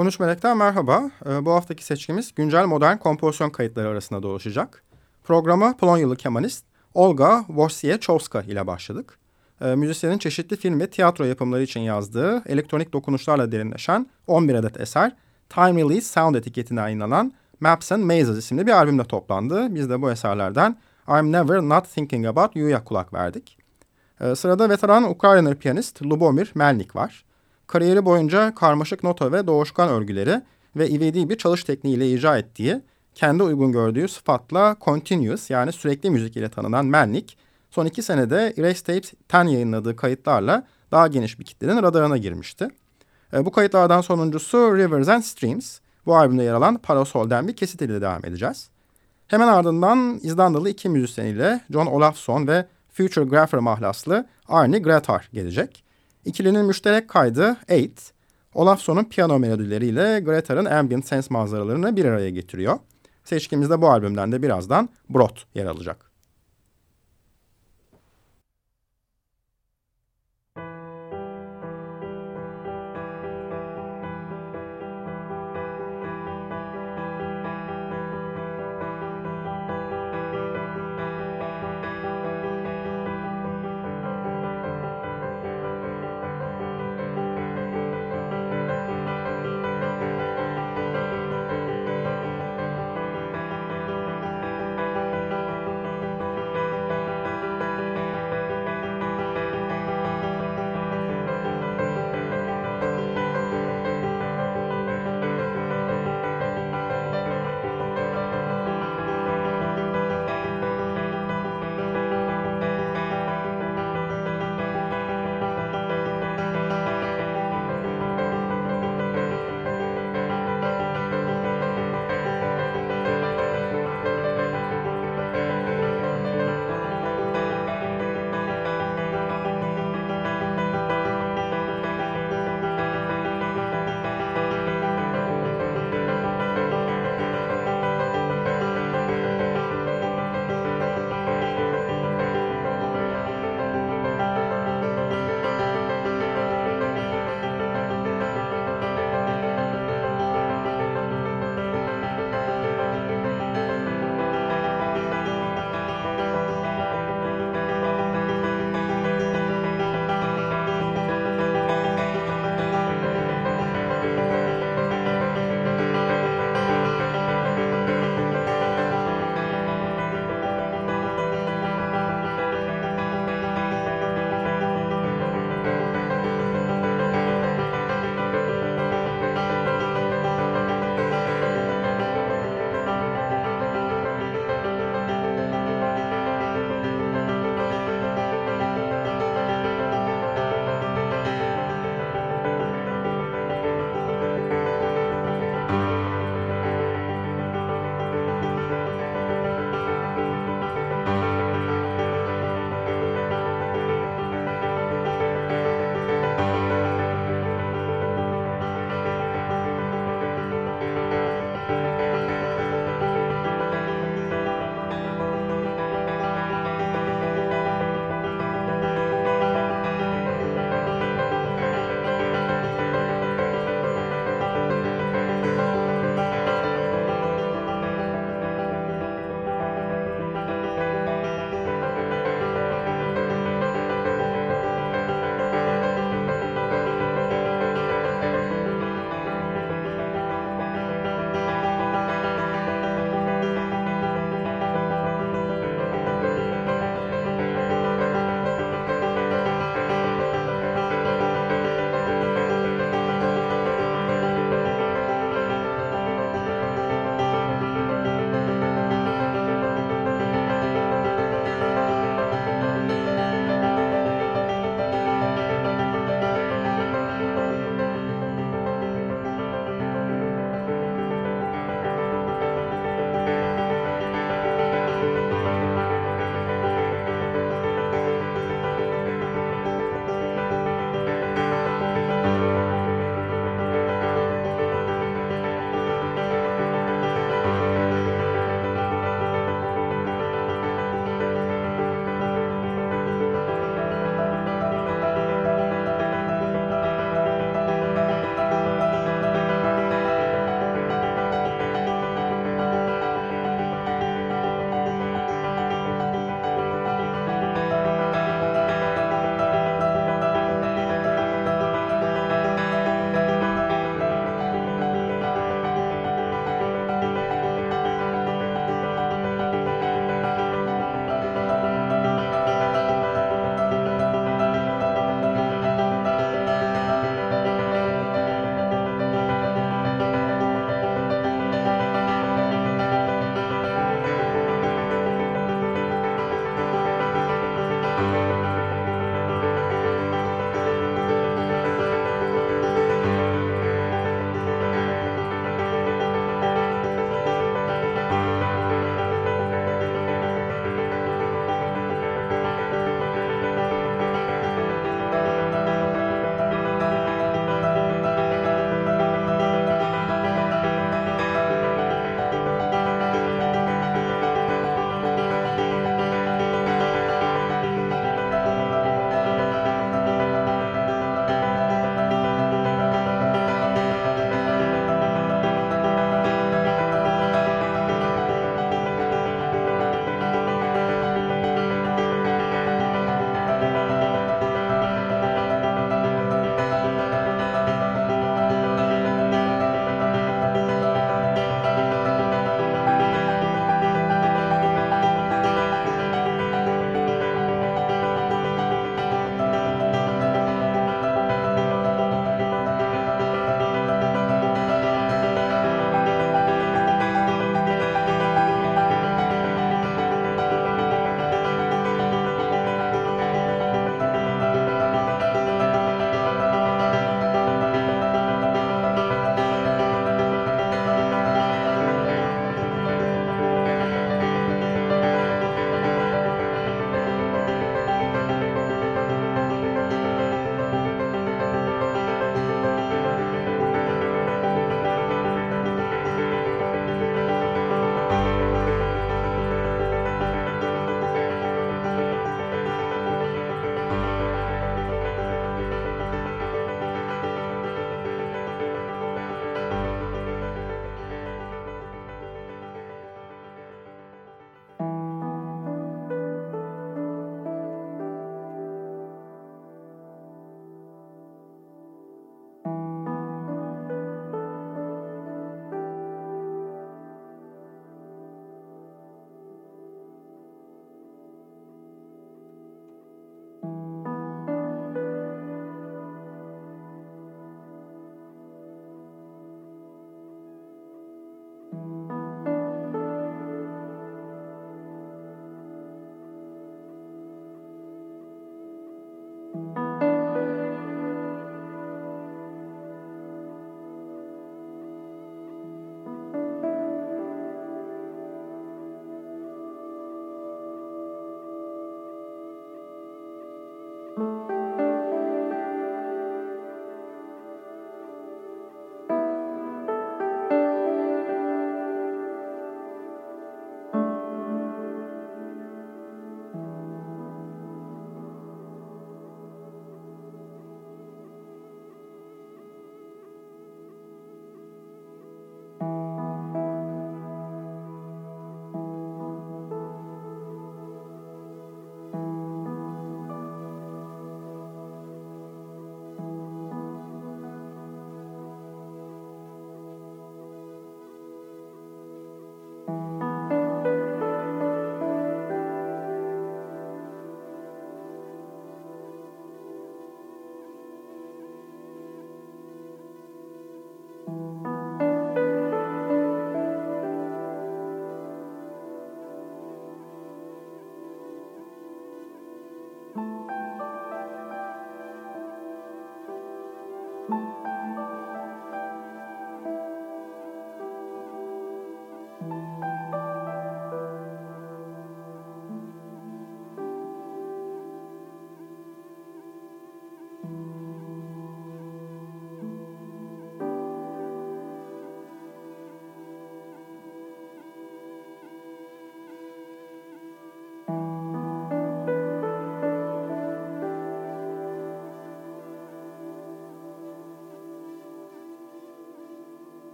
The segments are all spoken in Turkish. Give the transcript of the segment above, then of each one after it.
13 Melek'ten merhaba. Ee, bu haftaki seçkimiz güncel modern kompozisyon kayıtları arasında dolaşacak. Programa Polonyalı kemanist Olga Wojciechowska ile başladık. Ee, müzisyenin çeşitli film ve tiyatro yapımları için yazdığı elektronik dokunuşlarla derinleşen 11 adet eser Time Release Sound etiketine yayınlanan Maps and Mazes isimli bir albümde toplandı. Biz de bu eserlerden I'm Never Not Thinking About You'ya kulak verdik. Ee, sırada veteran Ukraynalı piyanist Lubomir Melnik var. Kariyeri boyunca karmaşık nota ve doğuşkan örgüleri ve ivedi bir çalış tekniğiyle icra ettiği, kendi uygun gördüğü sıfatla continuous yani sürekli müzik ile tanınan Melnik, son iki senede Erase Tapes 10 yayınladığı kayıtlarla daha geniş bir kitlenin radarına girmişti. E, bu kayıtlardan sonuncusu Rivers and Streams. Bu albümde yer alan Parasol'den bir kesit ile devam edeceğiz. Hemen ardından İzlandalı iki müzisyen ile John Olafsson ve Future Grapher mahlaslı Arne Gretar gelecek. İkilinin müşterek kaydı Eight, Olafsson'un piyano melodileriyle Gretar'ın ambient sense manzaralarını bir araya getiriyor. Seçkimizde bu albümden de birazdan Brot yer alacak.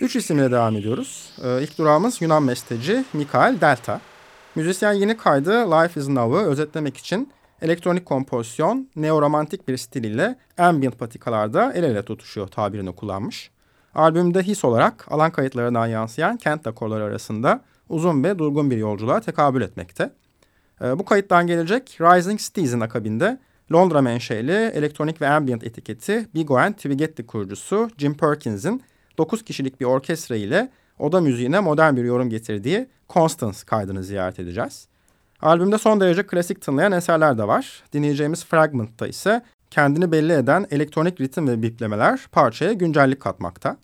Üç isimle devam ediyoruz. Ee, ilk durağımız Yunan besteci Mikael Delta. Müzisyen yeni kaydı Life is Now'ı özetlemek için elektronik kompozisyon, neoromantik bir stil ile ambient patikalarda el ele tutuşuyor tabirini kullanmış. Albümde his olarak alan kayıtlarından yansıyan kent dekorları arasında uzun ve durgun bir yolculuğa tekabül etmekte. Ee, bu kayıttan gelecek Rising Steez'in akabinde Londra menşeli elektronik ve ambient etiketi Big and Twigetti kurucusu Jim Perkins'in 9 kişilik bir orkestra ile oda müziğine modern bir yorum getirdiği Constance kaydını ziyaret edeceğiz. Albümde son derece klasik tınlayan eserler de var. Dinleyeceğimiz Fragment'ta ise kendini belli eden elektronik ritim ve biplemeler parçaya güncellik katmakta.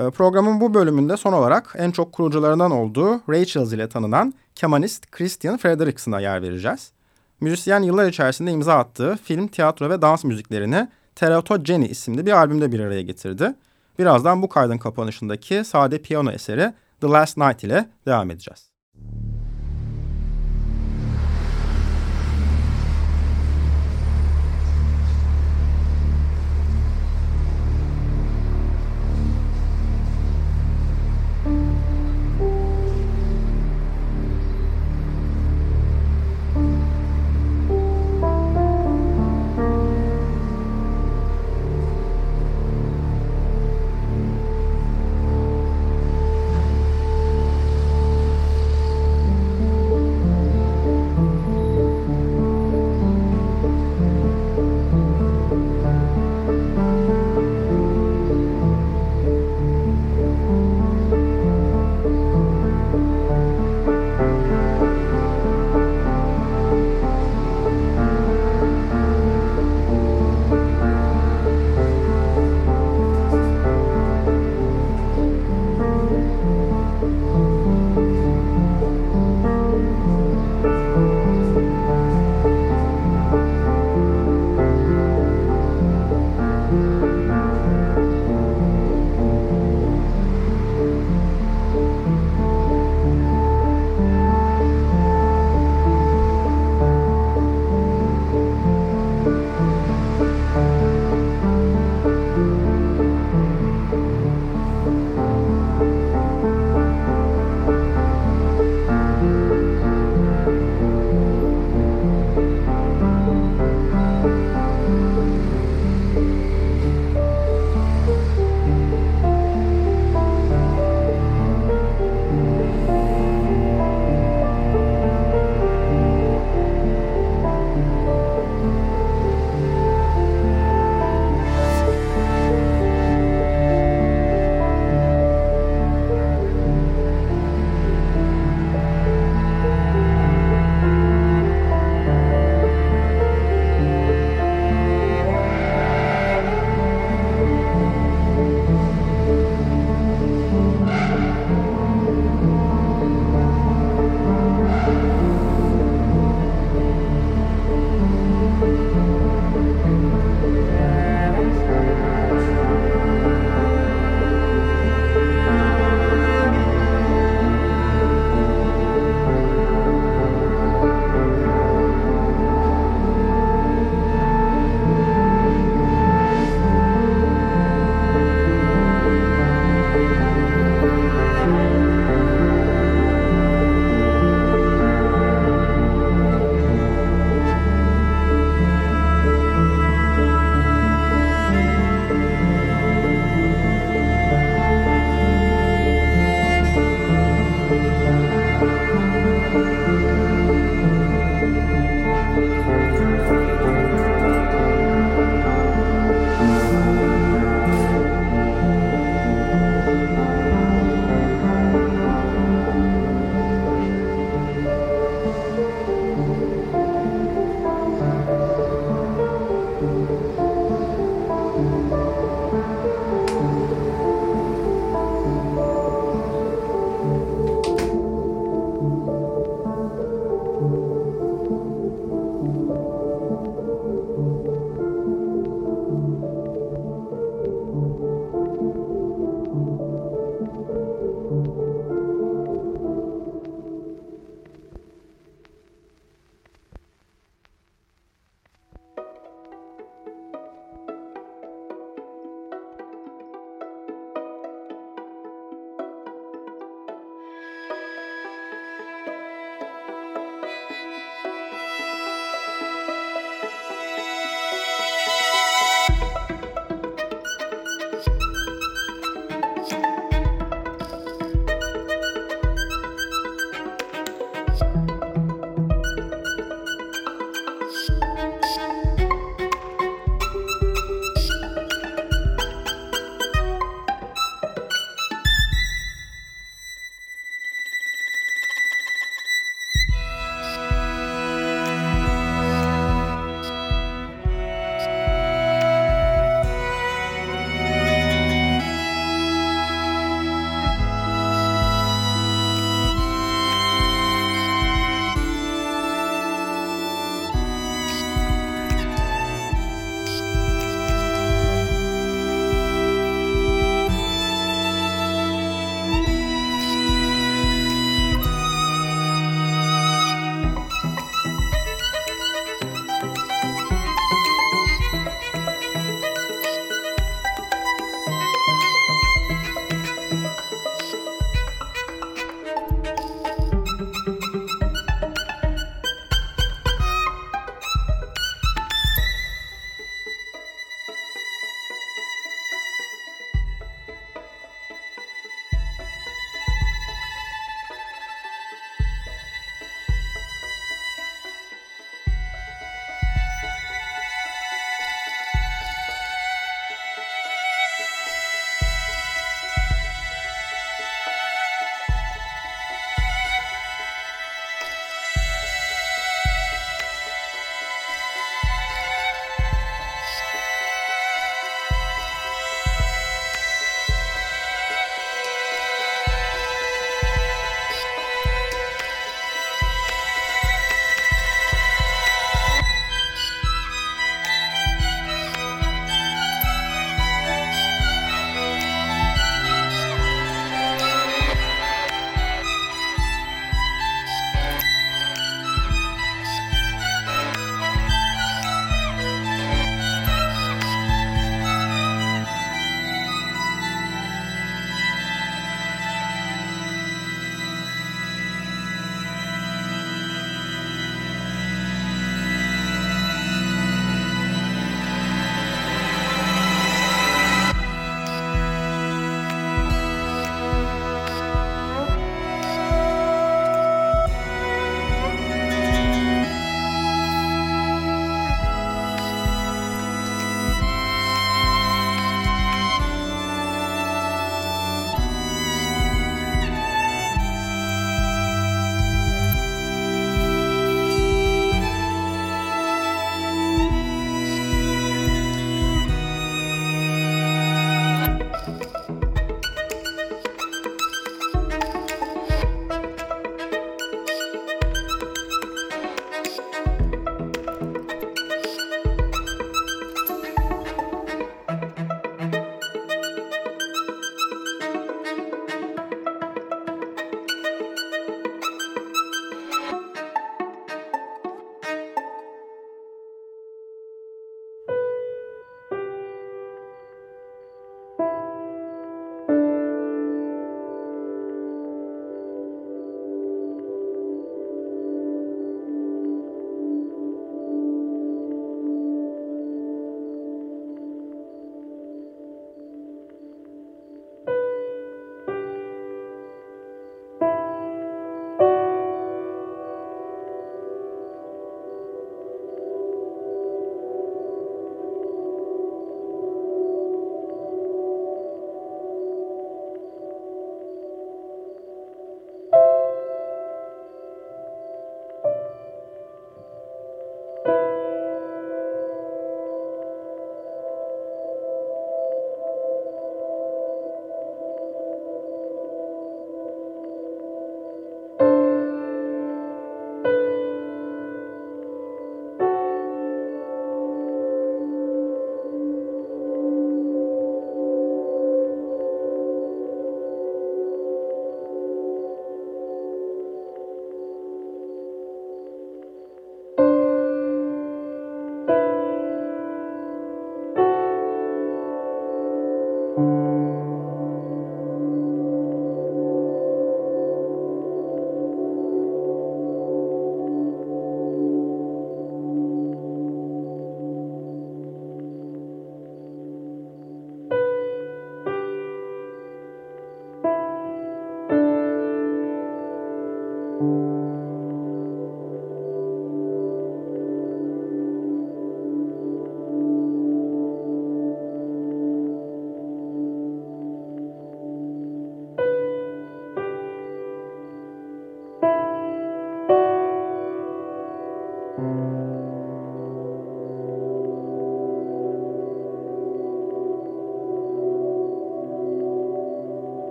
Ee, programın bu bölümünde son olarak en çok kurucularından olduğu Rachel's ile tanınan kemanist Christian Frederickson'a yer vereceğiz. Müzisyen yıllar içerisinde imza attığı film, tiyatro ve dans müziklerini Teratogeni isimli bir albümde bir araya getirdi. Birazdan bu kaydın kapanışındaki sade piyano eseri The Last Night ile devam edeceğiz.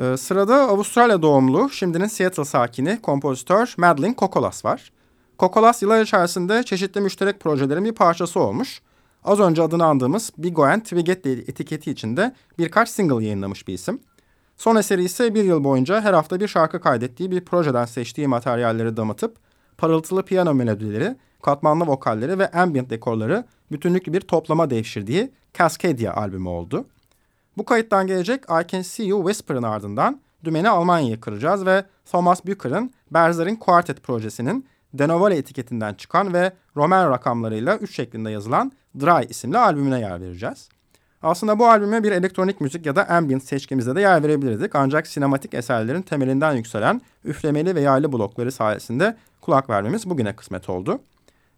Ee, sırada Avustralya doğumlu, şimdinin Seattle sakini kompozitör Madeline Kokolas var. Kokolas yıllar içerisinde çeşitli müşterek projelerin bir parçası olmuş. Az önce adını andığımız Big and Twiget etiketi içinde birkaç single yayınlamış bir isim. Son eseri ise bir yıl boyunca her hafta bir şarkı kaydettiği bir projeden seçtiği materyalleri damatıp parıltılı piyano melodileri, katmanlı vokalleri ve ambient dekorları bütünlüklü bir toplama devşirdiği Cascadia albümü oldu. Bu kayıttan gelecek I Can See You Whisper'ın ardından dümeni Almanya'ya kıracağız ve Thomas Bücher'ın Berzer'in Quartet projesinin Denovale etiketinden çıkan ve Roman rakamlarıyla 3 şeklinde yazılan Dry isimli albümüne yer vereceğiz. Aslında bu albüme bir elektronik müzik ya da ambient seçkimizde de yer verebilirdik. Ancak sinematik eserlerin temelinden yükselen üflemeli ve yaylı blokları sayesinde kulak vermemiz bugüne kısmet oldu.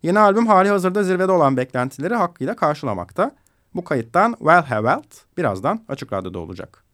Yeni albüm hali hazırda zirvede olan beklentileri hakkıyla karşılamakta. Bu kayıttan Well Have Wealth birazdan Açık Radyo'da olacak.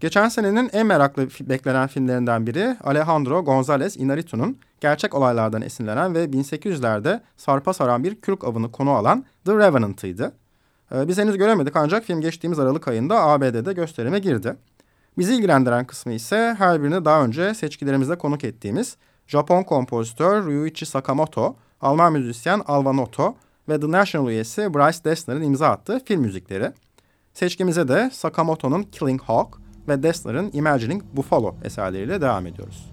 Geçen senenin en meraklı beklenen filmlerinden biri Alejandro González Iñárritu'nun gerçek olaylardan esinlenen ve 1800'lerde sarpa saran bir kürk avını konu alan The Revenant'ıydı. Ee, biz henüz göremedik ancak film geçtiğimiz Aralık ayında ABD'de gösterime girdi. Bizi ilgilendiren kısmı ise her birini daha önce seçkilerimizde konuk ettiğimiz Japon kompozitör Ryuichi Sakamoto, Alman müzisyen Alva Noto ve The National üyesi Bryce Dessner'ın imza attığı film müzikleri. Seçkimize de Sakamoto'nun Killing Hawk ve Dessner'ın Imagining Buffalo eserleriyle devam ediyoruz.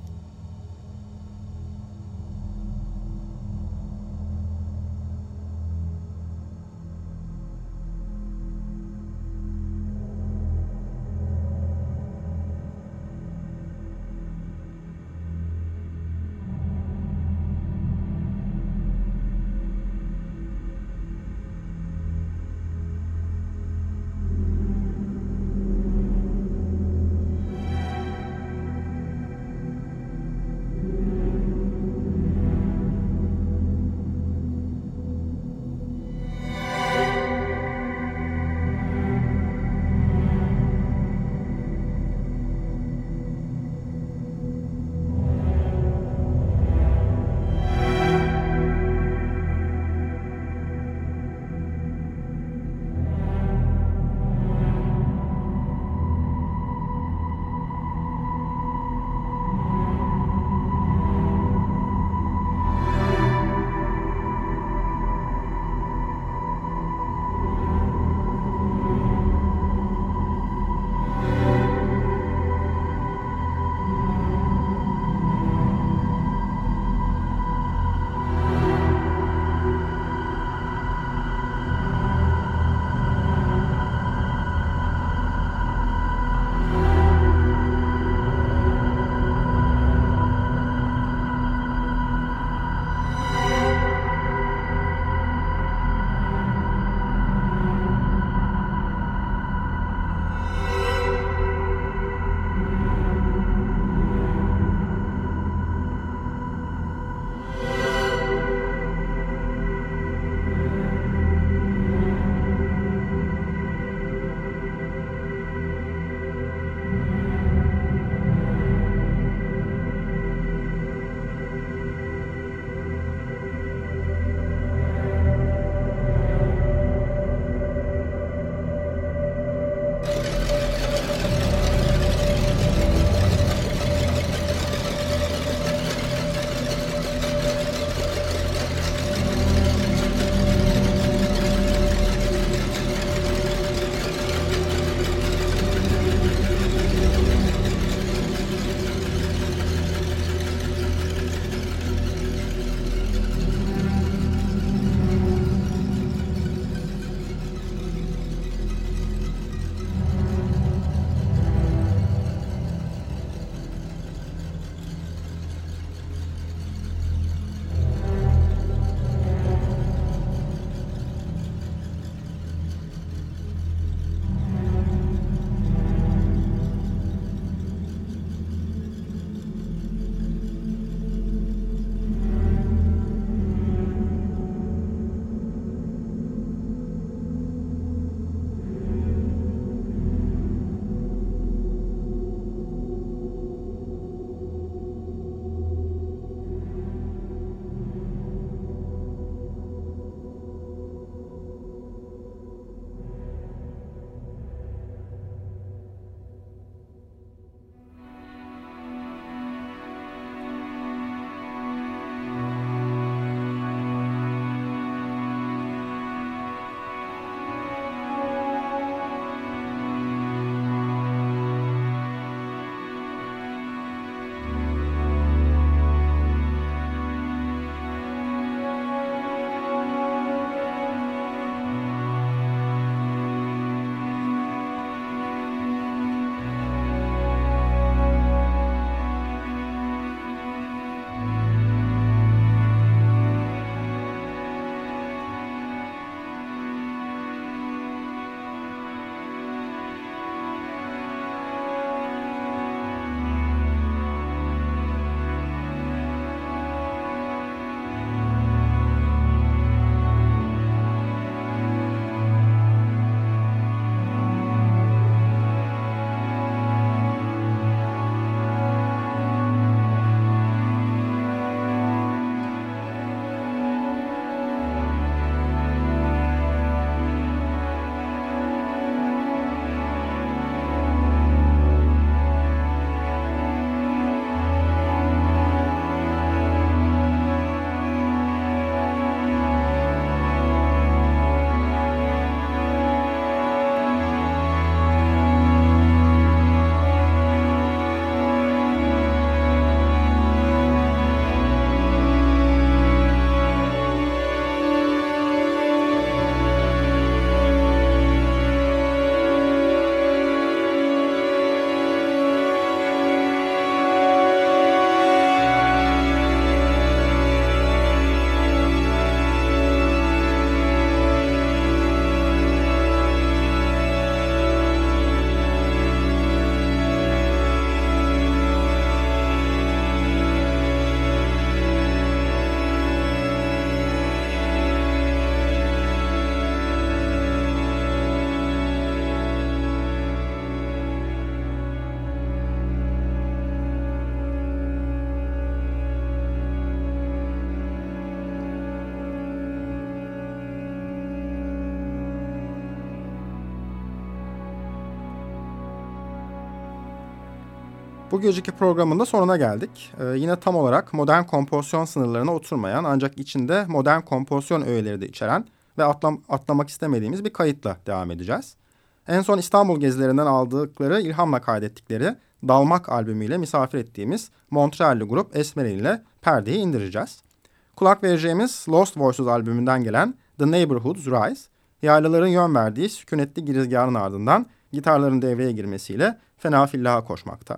Bu geceki programın da sonuna geldik. Ee, yine tam olarak modern kompozisyon sınırlarına oturmayan ancak içinde modern kompozisyon öğeleri de içeren ve atlam atlamak istemediğimiz bir kayıtla devam edeceğiz. En son İstanbul gezilerinden aldıkları ilhamla kaydettikleri Dalmak albümüyle misafir ettiğimiz Montreal'li grup Esmeril ile perdeyi indireceğiz. Kulak vereceğimiz Lost Voices albümünden gelen The Neighborhoods Rise, yaylaların yön verdiği sükunetli girizgahın ardından gitarların devreye girmesiyle fena fillaha koşmakta.